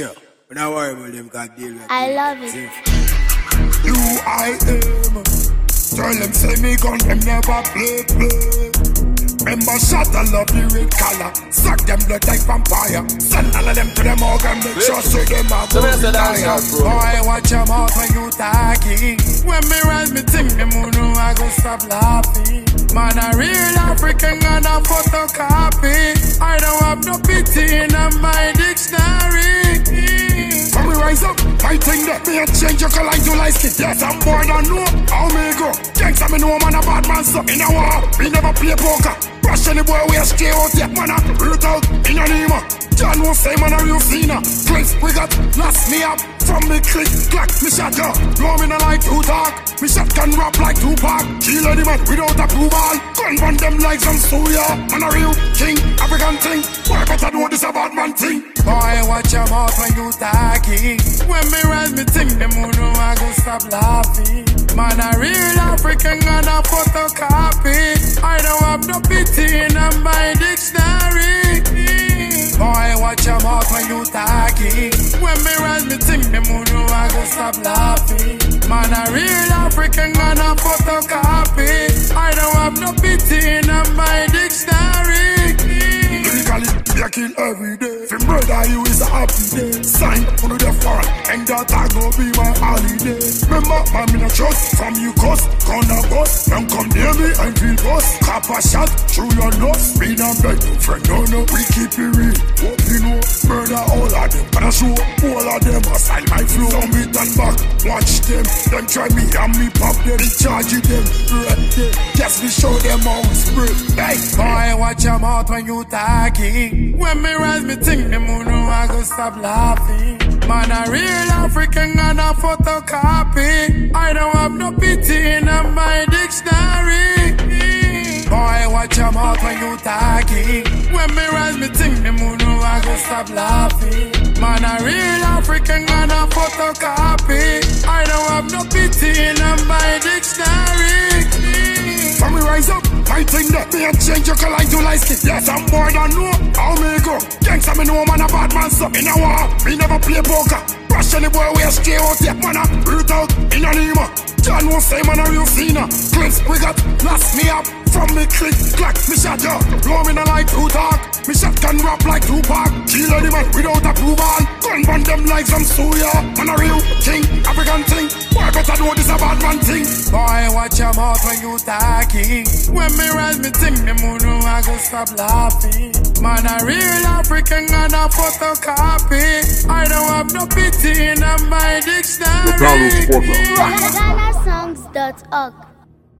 Sure. But don't worry about them, God deal with I love it. You I am. Tell them say me gun them never play play. Remember shot I love the red color. Suck them blood like vampire. Send all of them to them organ. Make sure so them are So that's the dance retire. now, bro. Boy, watch your mouth when you talking. When me rise me think me moon, I go stop laughing. Man, a real African and a photocopy. I don't have no pity in I think that me a change your color into light skin. Yes, I'm born and know how me go. Gangsta me know man a bad man so in a war. We never play poker. Rush any boy we a stay out yet man a root out in a Nima. John won't say man a real Cena. Chris we got last me up from me click clack me shot ya. Blow me no like to talk. Me shot can rap like Tupac. Kill any man without a blue approval. Gun run them like some Suya. Man a real king, African thing. Boy better know this a bad man thing. Watch your mouth when you talking. When me rise me think them who know I go stop laughing. Man a real African and a photocopy. I don't have no pity in my dictionary. Boy, watch your mouth when you talking. When me rise, me think them who know I go stop laughing. Man, a real African and a photocopy. Kill every day. From murder you is a happy day. Sign on the front, and that I go be my holiday. Remember, man, me no trust from you, cause gonna bust. Don't come near me and feel bust. Cop a shot through your nose. Me not beg no friend, no, no, we keep it real. Hope you know, murder all of them. And I show Some beat and back, watch them. Them try me and me pop them. Charge them, red them. Yes, we show them how we spray. Hey, boy, watch your mouth when you talking. When me rise, me think them who know I go stop laughing. Man, a real African and a photocopy. I don't have no pity in my dictionary. Boy, watch your mouth when you talking. When me rise, me think them who know I go stop laughing. A photocopy. I don't have no pity in my dictionary. When we rise up, I think that me a change your color into light skin. Yes, I'm more than know how me go. Gangsta me know man a bad man so in a war. Me never play poker. Rush any boy we a stay out yet man a root out in a Nima. John won't say man a real Cena. Clips we got last me up from me click clack me shot ya. Blow me no like to talk. Me shot can rap like Tupac. Kill any man. Gun run them like some Suya. Man a real king, African thing. Boy better know this a bad man thing. Boy watch your mouth when you talking. When me rise me think them who know I go stop laughing. Man a real African and a photocopy. I don't have no pity in my dictionary. GhanaSongs.org.